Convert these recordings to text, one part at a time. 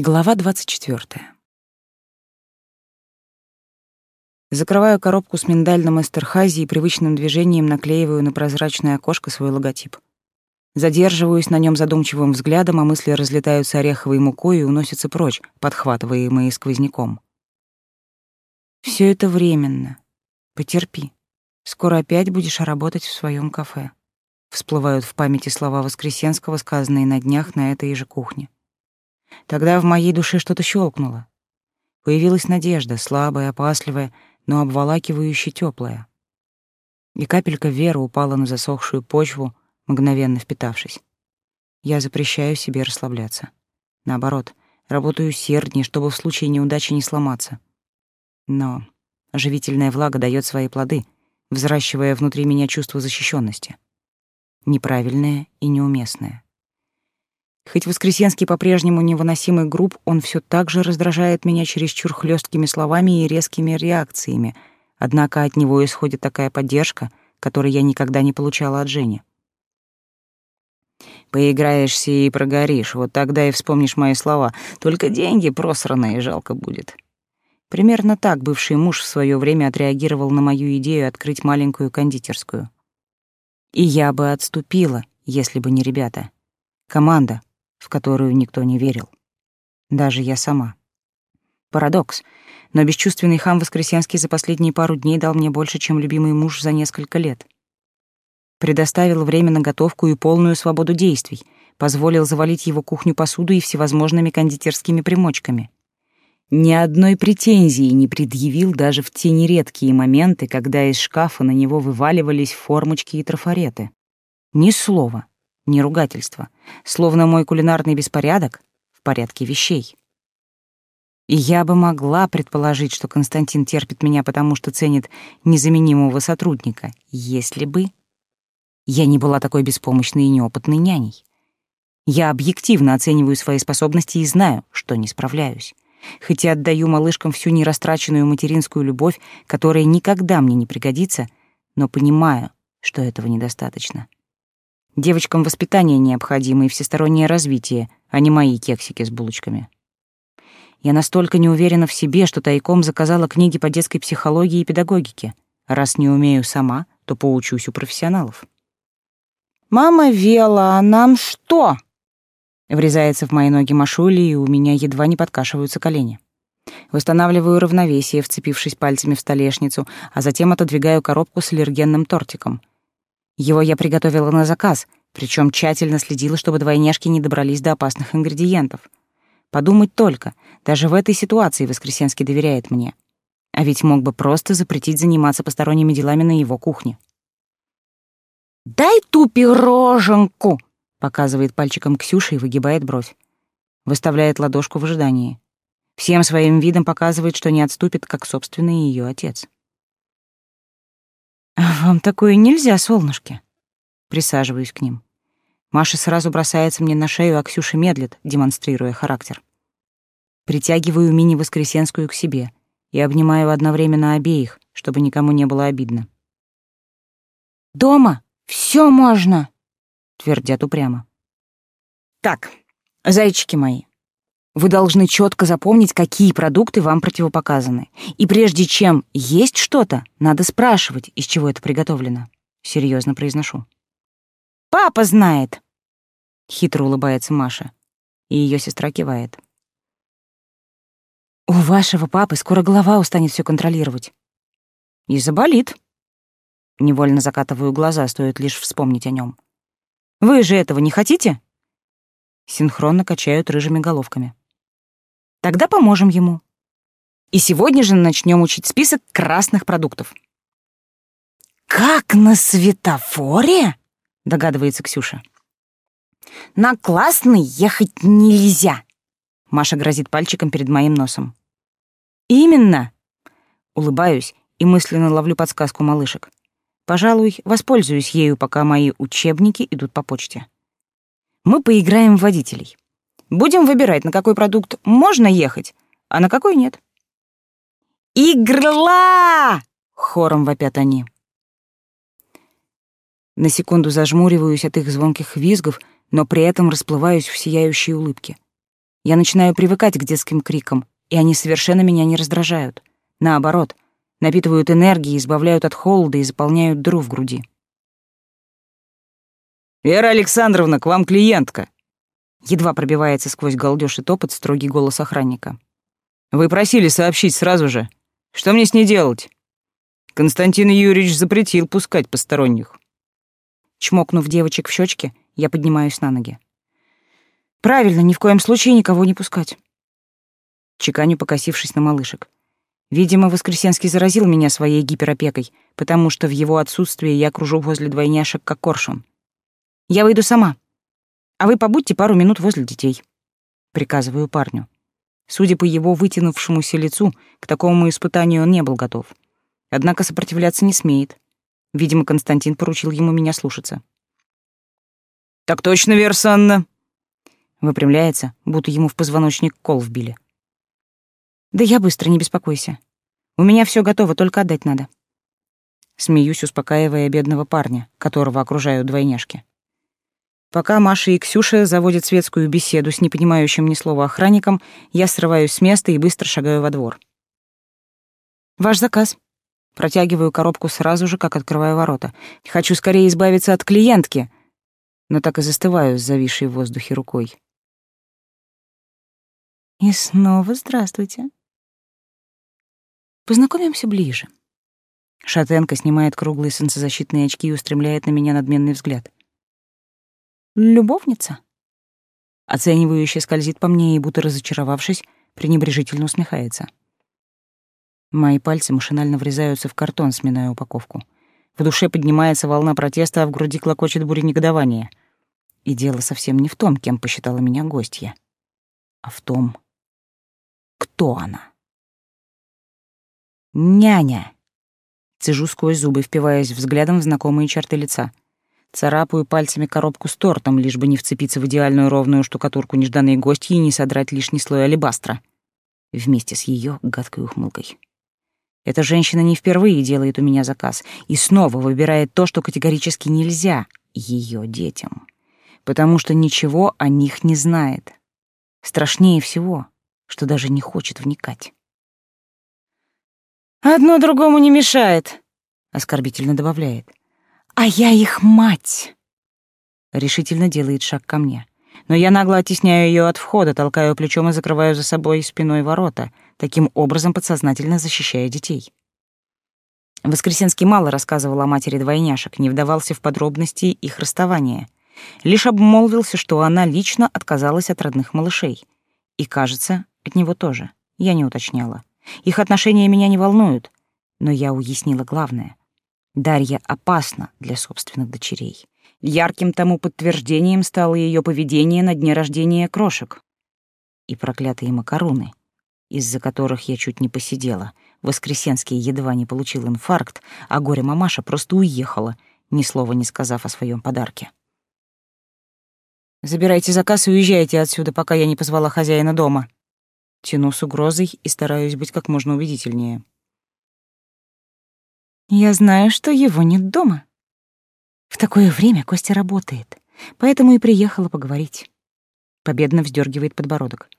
Глава 24. Закрываю коробку с миндальным эстерхази и привычным движением наклеиваю на прозрачное окошко свой логотип. Задерживаюсь на нем задумчивым взглядом, а мысли разлетаются ореховой мукой и уносятся прочь, подхватываемые сквозняком. Все это временно. Потерпи. Скоро опять будешь работать в своем кафе. Всплывают в памяти слова Воскресенского, сказанные на днях на этой же кухне. Тогда в моей душе что-то щелкнуло. Появилась надежда, слабая, опасливая, но обволакивающе теплая. И капелька веры упала на засохшую почву, мгновенно впитавшись. Я запрещаю себе расслабляться. Наоборот, работаю усерднее, чтобы в случае неудачи не сломаться. Но живительная влага дает свои плоды, взращивая внутри меня чувство защищенности. Неправильное и неуместное. Хоть Воскресенский по-прежнему невыносимый груб, он все так же раздражает меня чересчур хлесткими словами и резкими реакциями, однако от него исходит такая поддержка, которой я никогда не получала от Жени. Поиграешься и прогоришь, вот тогда и вспомнишь мои слова. Только деньги просранные жалко будет. Примерно так бывший муж в свое время отреагировал на мою идею открыть маленькую кондитерскую. И я бы отступила, если бы не ребята. Команда, в которую никто не верил. Даже я сама. Парадокс, но бесчувственный хам Воскресенский за последние пару дней дал мне больше, чем любимый муж за несколько лет. Предоставил время на готовку и полную свободу действий, позволил завалить его кухню посуду и всевозможными кондитерскими примочками. Ни одной претензии не предъявил даже в те нередкие моменты, когда из шкафа на него вываливались формочки и трафареты. Ни слова, ни ругательства, словно мой кулинарный беспорядок в порядке вещей. И я бы могла предположить, что Константин терпит меня, потому что ценит незаменимого сотрудника, если бы я не была такой беспомощной и неопытной няней. Я объективно оцениваю свои способности и знаю, что не справляюсь. Хоть и отдаю малышкам всю нерастраченную материнскую любовь, которая никогда мне не пригодится, но понимаю, что этого недостаточно. Девочкам воспитание необходимо и всестороннее развитие, а не мои кексики с булочками. Я настолько не уверена в себе, что тайком заказала книги по детской психологии и педагогике. Раз не умею сама, то поучусь у профессионалов. «Мама Вела, а нам что?» Врезается в мои ноги Машули, и у меня едва не подкашиваются колени. Восстанавливаю равновесие, вцепившись пальцами в столешницу, а затем отодвигаю коробку с аллергенным тортиком. Его я приготовила на заказ, причем тщательно следила, чтобы двойняшки не добрались до опасных ингредиентов. Подумать только, даже в этой ситуации Воскресенский доверяет мне. А ведь мог бы просто запретить заниматься посторонними делами на его кухне. «Дай ту пироженку!» — показывает пальчиком Ксюша и выгибает бровь. Выставляет ладошку в ожидании. Всем своим видом показывает, что не отступит, как собственный ее отец. «Вам такое нельзя, солнышки!» Присаживаюсь к ним. Маша сразу бросается мне на шею, а Ксюша медлит, демонстрируя характер. Притягиваю мини-воскресенскую к себе и обнимаю одновременно обеих, чтобы никому не было обидно. «Дома все можно!» — твердят упрямо. «Так, зайчики мои, вы должны четко запомнить, какие продукты вам противопоказаны. И прежде чем есть что-то, надо спрашивать, из чего это приготовлено. Серьезно произношу. «Папа знает!» Хитро улыбается Маша, и ее сестра кивает. «У вашего папы скоро голова устанет все контролировать». «И заболит». Невольно закатываю глаза, стоит лишь вспомнить о нем. «Вы же этого не хотите?» Синхронно качают рыжими головками. Тогда поможем ему. И сегодня же начнем учить список красных продуктов. «Как на светофоре?» — догадывается Ксюша. «На классный ехать нельзя!» Маша грозит пальчиком перед моим носом. «Именно!» Улыбаюсь и мысленно ловлю подсказку малышек. Пожалуй, воспользуюсь ею, пока мои учебники идут по почте. Мы поиграем в водителей. Будем выбирать, на какой продукт можно ехать, а на какой нет. «Игрла!» — хором вопят они. На секунду зажмуриваюсь от их звонких визгов, но при этом расплываюсь в сияющей улыбке. Я начинаю привыкать к детским крикам, и они совершенно меня не раздражают. Наоборот, напитывают энергией, избавляют от холода и заполняют дыру в груди. «Вера Александровна, к вам клиентка!» Едва пробивается сквозь галдёж и топот строгий голос охранника. «Вы просили сообщить сразу же. Что мне с ней делать?» Константин Юрьевич запретил пускать посторонних. Чмокнув девочек в щечки, я поднимаюсь на ноги. «Правильно, ни в коем случае никого не пускать». Чеканю, покосившись на малышек. Видимо, Воскресенский заразил меня своей гиперопекой, потому что в его отсутствие я кружу возле двойняшек, как коршун. «Я выйду сама», а вы побудьте пару минут возле детей. Приказываю парню. Судя по его вытянувшемуся лицу, к такому испытанию он не был готов. Однако сопротивляться не смеет. Видимо, Константин поручил ему меня слушаться. «Так точно, Версанна!» Выпрямляется, будто ему в позвоночник кол вбили. «Да я быстро, не беспокойся. У меня все готово, только отдать надо». Смеюсь, успокаивая бедного парня, которого окружают двойняшки. Пока Маша и Ксюша заводят светскую беседу с непонимающим ни слова охранником, я срываюсь с места и быстро шагаю во двор. «Ваш заказ». Протягиваю коробку сразу же, как открываю ворота. Хочу скорее избавиться от клиентки, но так и застываю с зависшей в воздухе рукой. И снова здравствуйте. Познакомимся ближе. Шатенка снимает круглые солнцезащитные очки и устремляет на меня надменный взгляд. Любовница? Оценивающе скользит по мне и, будто разочаровавшись, пренебрежительно усмехается. Мои пальцы машинально врезаются в картон, сминая упаковку. В душе поднимается волна протеста, а в груди клокочет буря негодования. И дело совсем не в том, кем посчитала меня гостья, а в том, кто она. «Няня!» Цежу сквозь зубы, впиваясь взглядом в знакомые черты лица — Царапаю пальцами коробку с тортом, лишь бы не вцепиться в идеальную ровную штукатурку нежданной гостьи и не содрать лишний слой алебастра. Вместе с ее гадкой ухмылкой. Эта женщина не впервые делает у меня заказ и снова выбирает то, что категорически нельзя ее детям. Потому что ничего о них не знает. Страшнее всего, что даже не хочет вникать. «Одно другому не мешает», — оскорбительно добавляет. А я их мать. Решительно делает шаг ко мне. Но я нагло оттесняю ее от входа, толкаю плечом и закрываю за собой спиной ворота, таким образом подсознательно защищая детей. Воскресенский мало рассказывал о матери двойняшек, не вдавался в подробности их расставания. Лишь обмолвился, что она лично отказалась от родных малышей. И, кажется, от него тоже. Я не уточняла. Их отношения меня не волнуют, но я уяснила главное. Дарья опасна для собственных дочерей. Ярким тому подтверждением стало ее поведение на дне рождения крошек. И проклятые макаруны, из-за которых я чуть не посидела. Воскресенский едва не получил инфаркт, а горе-мамаша просто уехала, ни слова не сказав о своем подарке. «Забирайте заказ и уезжайте отсюда, пока я не позвала хозяина дома». Тяну с угрозой и стараюсь быть как можно убедительнее. Я знаю, что его нет дома. В такое время Костя работает, поэтому и приехала поговорить. Победно вздергивает подбородок.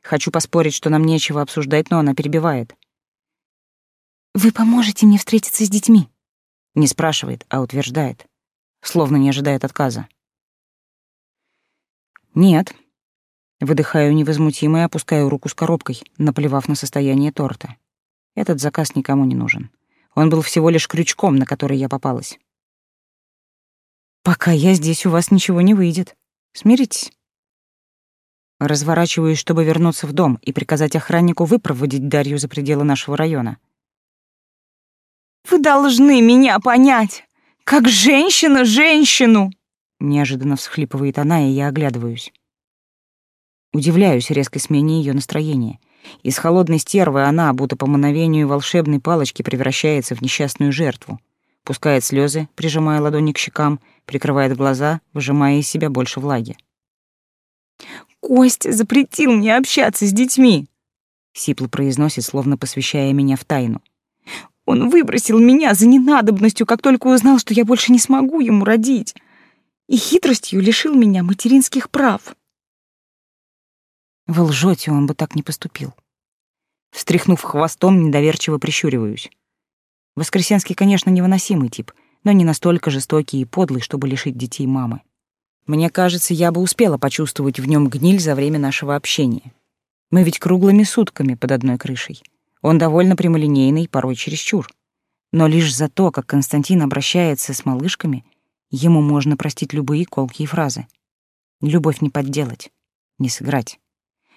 Хочу поспорить, что нам нечего обсуждать, но она перебивает. Вы поможете мне встретиться с детьми? Не спрашивает, а утверждает, словно не ожидает отказа. Нет. Выдыхаю невозмутимо и опускаю руку с коробкой, наплевав на состояние торта. Этот заказ никому не нужен. Он был всего лишь крючком, на который я попалась. «Пока я здесь, у вас ничего не выйдет. Смиритесь». Разворачиваюсь, чтобы вернуться в дом и приказать охраннику выпроводить Дарью за пределы нашего района. «Вы должны меня понять! Как женщина женщину!» Неожиданно всхлипывает она, и я оглядываюсь. Удивляюсь резкой смене ее настроения. Из холодной стервы она, будто по мановению волшебной палочки, превращается в несчастную жертву. Пускает слезы, прижимая ладони к щекам, прикрывает глаза, выжимая из себя больше влаги. «Костя запретил мне общаться с детьми!» Сипло произносит, словно посвящая меня в тайну. «Он выбросил меня за ненадобностью, как только узнал, что я больше не смогу ему родить, и хитростью лишил меня материнских прав». Вы лжете, он бы так не поступил. Встряхнув хвостом, недоверчиво прищуриваюсь. Воскресенский, конечно, невыносимый тип, но не настолько жестокий и подлый, чтобы лишить детей мамы. Мне кажется, я бы успела почувствовать в нем гниль за время нашего общения. Мы ведь круглыми сутками под одной крышей. Он довольно прямолинейный, порой чересчур. Но лишь за то, как Константин обращается с малышками, ему можно простить любые колкие фразы. Любовь не подделать, не сыграть.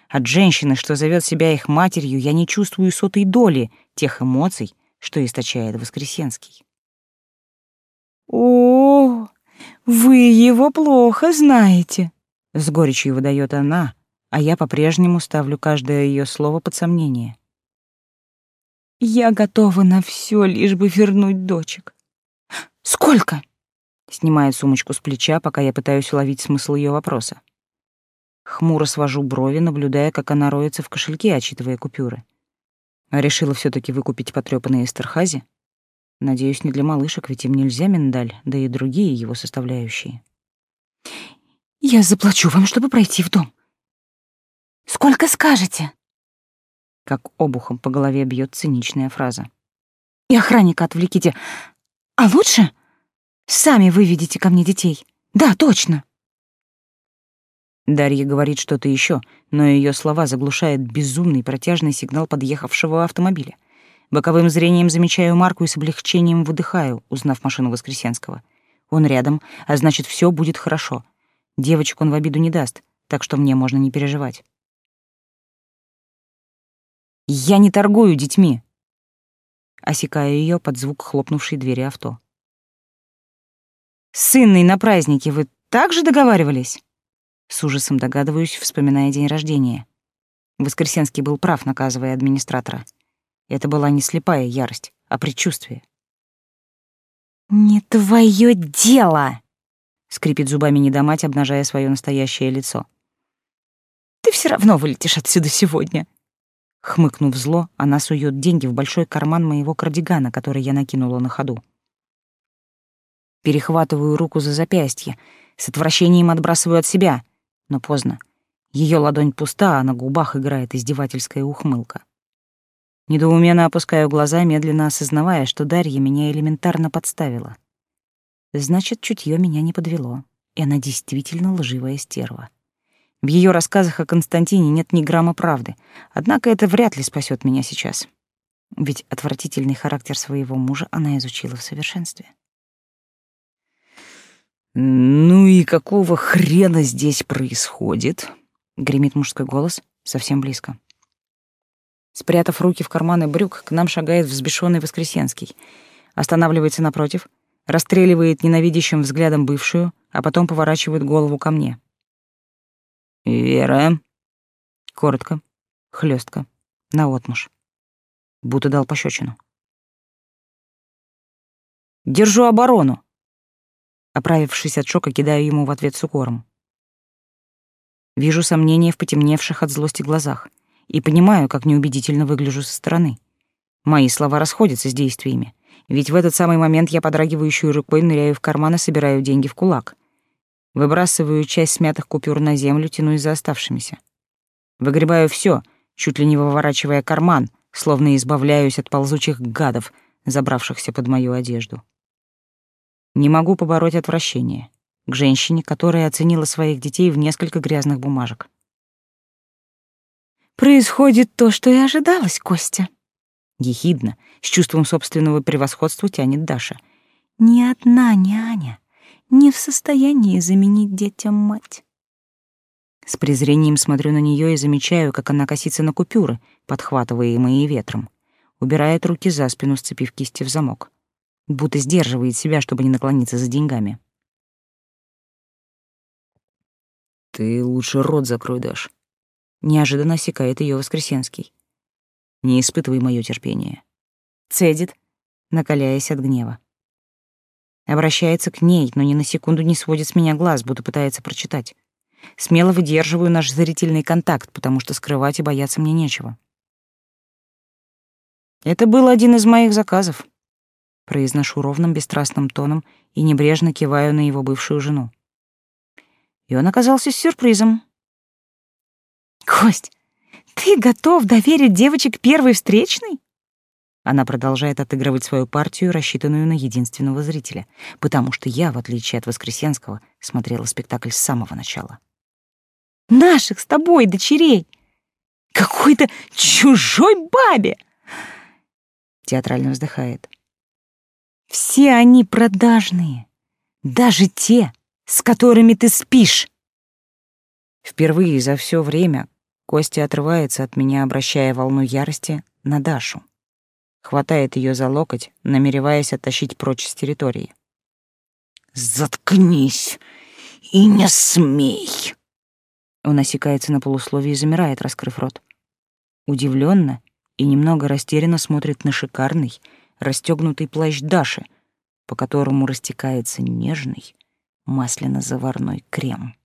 От женщины, что зовет себя их матерью, я не чувствую сотой доли тех эмоций, что источает Воскресенский. «О, вы его плохо знаете», — с горечью выдает она, а я по-прежнему ставлю каждое ее слово под сомнение. «Я готова на все, лишь бы вернуть дочек». «Сколько?» — снимает сумочку с плеча, пока я пытаюсь уловить смысл ее вопроса. Хмуро свожу брови, наблюдая, как она роется в кошельке, отчитывая купюры. А решила все таки выкупить потрёпанные Эстерхази? Надеюсь, не для малышек, ведь им нельзя миндаль, да и другие его составляющие. «Я заплачу вам, чтобы пройти в дом. Сколько скажете?» Как обухом по голове бьет циничная фраза. «И охранника отвлеките. А лучше сами выведите ко мне детей. Да, точно!» Дарья говорит что-то еще, но ее слова заглушает безумный протяжный сигнал подъехавшего автомобиля. Боковым зрением замечаю Марку и с облегчением выдыхаю, узнав машину Воскресенского. Он рядом, а значит, все будет хорошо. Девочек он в обиду не даст, так что мне можно не переживать. «Я не торгую детьми!» Осекаю ее под звук хлопнувшей двери авто. «С на празднике вы также договаривались?» С ужасом догадываюсь, вспоминая день рождения. Воскресенский был прав, наказывая администратора. Это была не слепая ярость, а предчувствие. «Не твое дело!» — скрипит зубами недомать, обнажая свое настоящее лицо. «Ты все равно вылетишь отсюда сегодня!» Хмыкнув зло, она сует деньги в большой карман моего кардигана, который я накинула на ходу. Перехватываю руку за запястье, с отвращением отбрасываю от себя но поздно. Ее ладонь пуста, а на губах играет издевательская ухмылка. Недоуменно опускаю глаза, медленно осознавая, что Дарья меня элементарно подставила. Значит, чутье меня не подвело, и она действительно лживая стерва. В ее рассказах о Константине нет ни грамма правды, однако это вряд ли спасет меня сейчас. Ведь отвратительный характер своего мужа она изучила в совершенстве. «Ну и какого хрена здесь происходит?» — гремит мужской голос совсем близко. Спрятав руки в карманы брюк, к нам шагает взбешенный Воскресенский. Останавливается напротив, расстреливает ненавидящим взглядом бывшую, а потом поворачивает голову ко мне. «Вера?» Коротко, хлестко, наотмашь. Будто дал пощечину. «Держу оборону!» Оправившись от шока, кидаю ему в ответ с укором. Вижу сомнения в потемневших от злости глазах и понимаю, как неубедительно выгляжу со стороны. Мои слова расходятся с действиями, ведь в этот самый момент я подрагивающей рукой ныряю в карман и собираю деньги в кулак. Выбрасываю часть смятых купюр на землю, тянусь за оставшимися. Выгребаю все, чуть ли не выворачивая карман, словно избавляюсь от ползучих гадов, забравшихся под мою одежду. Не могу побороть отвращение к женщине, которая оценила своих детей в несколько грязных бумажек. «Происходит то, что и ожидалось, Костя». Ехидно, с чувством собственного превосходства тянет Даша. «Ни одна няня не в состоянии заменить детям мать». С презрением смотрю на нее и замечаю, как она косится на купюры, подхватываемые ветром. Убирает руки за спину, сцепив кисти в замок будто сдерживает себя, чтобы не наклониться за деньгами. «Ты лучше рот закрой, Даш», — неожиданно осекает ее Воскресенский. «Не испытывай мое терпение». Цедит, накаляясь от гнева. Обращается к ней, но ни на секунду не сводит с меня глаз, будто пытается прочитать. Смело выдерживаю наш зрительный контакт, потому что скрывать и бояться мне нечего. Это был один из моих заказов произношу ровным бесстрастным тоном и небрежно киваю на его бывшую жену. И он оказался сюрпризом. Кость, ты готов доверить девочек первой встречной? Она продолжает отыгрывать свою партию, рассчитанную на единственного зрителя, потому что я, в отличие от Воскресенского, смотрела спектакль с самого начала. Наших с тобой дочерей! Какой-то чужой бабе! Театрально вздыхает. Все они продажные, даже те, с которыми ты спишь. Впервые за все время Костя отрывается от меня, обращая волну ярости на Дашу. Хватает ее за локоть, намереваясь оттащить прочь с территории. «Заткнись и не смей!» Он осекается на полусловие и замирает, раскрыв рот. Удивленно и немного растерянно смотрит на шикарный, расстегнутый плащ Даши, по которому растекается нежный, масляно-заварной крем.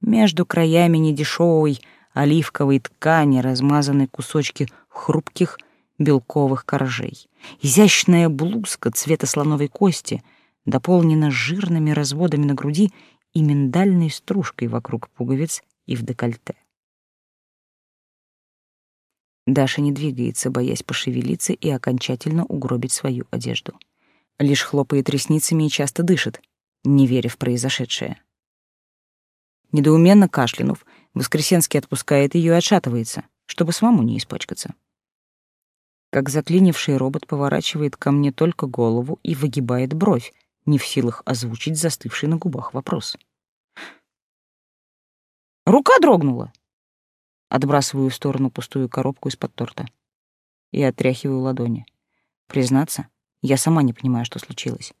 Между краями недешевой оливковой ткани размазаны кусочки хрупких белковых коржей. Изящная блузка цвета слоновой кости дополнена жирными разводами на груди и миндальной стружкой вокруг пуговиц и в декольте. Даша не двигается, боясь пошевелиться и окончательно угробить свою одежду. Лишь хлопает ресницами и часто дышит, не веря в произошедшее. Недоуменно кашлянув, Воскресенский отпускает ее и отшатывается, чтобы самому не испачкаться. Как заклинивший робот поворачивает ко мне только голову и выгибает бровь, не в силах озвучить застывший на губах вопрос. «Рука дрогнула!» Отбрасываю в сторону пустую коробку из-под торта и отряхиваю ладони. Признаться, я сама не понимаю, что случилось.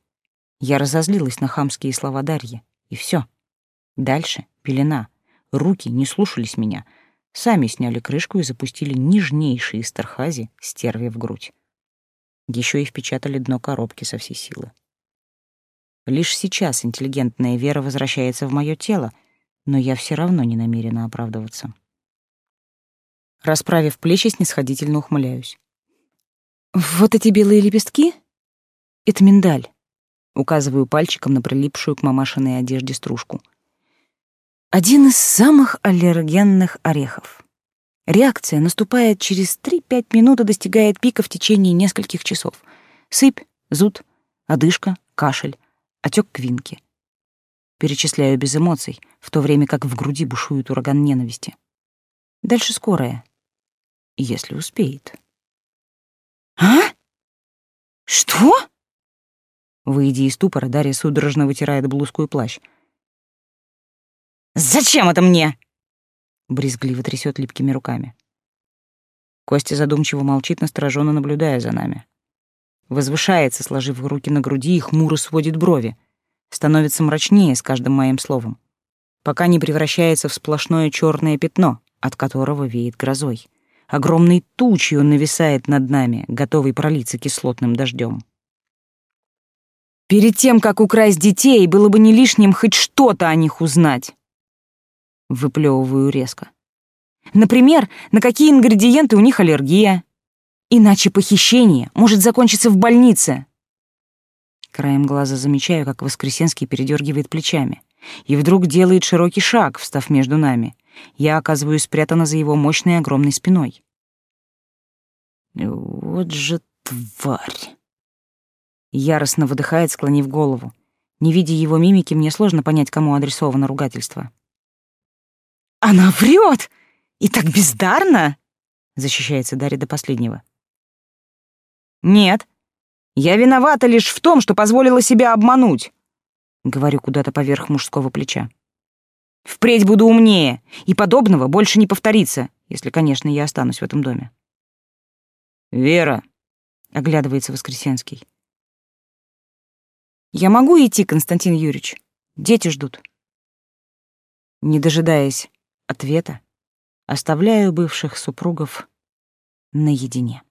Я разозлилась на хамские слова Дарьи, и все. Дальше пелена. Руки не слушались меня. Сами сняли крышку и запустили нежнейший из тархази стерви в грудь. Еще и впечатали дно коробки со всей силы. Лишь сейчас интеллигентная вера возвращается в мое тело, но я все равно не намерена оправдываться. Расправив плечи, снисходительно ухмыляюсь. «Вот эти белые лепестки — это миндаль», — указываю пальчиком на прилипшую к мамашиной одежде стружку. «Один из самых аллергенных орехов. Реакция наступает через 3-5 минут и достигает пика в течение нескольких часов. Сыпь, зуд, одышка, кашель отек квинки. Перечисляю без эмоций, в то время как в груди бушует ураган ненависти. Дальше скорая. Если успеет. «А? Что?» Выйдя из ступора, Дарья судорожно вытирает блузку и плащ. «Зачем это мне?» Брезгливо трясет липкими руками. Костя задумчиво молчит, настороженно наблюдая за нами. Возвышается, сложив руки на груди, и хмуро сводит брови. Становится мрачнее с каждым моим словом, пока не превращается в сплошное черное пятно, от которого веет грозой. Огромной тучей он нависает над нами, готовый пролиться кислотным дождем. Перед тем, как украсть детей, было бы не лишним хоть что-то о них узнать. Выплевываю резко. Например, на какие ингредиенты у них аллергия, Иначе похищение может закончиться в больнице. Краем глаза замечаю, как Воскресенский передергивает плечами. И вдруг делает широкий шаг, встав между нами. Я оказываюсь спрятана за его мощной огромной спиной. Вот же тварь. Яростно выдыхает, склонив голову. Не видя его мимики, мне сложно понять, кому адресовано ругательство. «Она врет! И так бездарно!» — защищается Дарья до последнего. «Нет, я виновата лишь в том, что позволила себя обмануть», — говорю куда-то поверх мужского плеча. «Впредь буду умнее, и подобного больше не повторится, если, конечно, я останусь в этом доме». «Вера», — оглядывается Воскресенский. «Я могу идти, Константин Юрьевич? Дети ждут». Не дожидаясь ответа, оставляю бывших супругов наедине.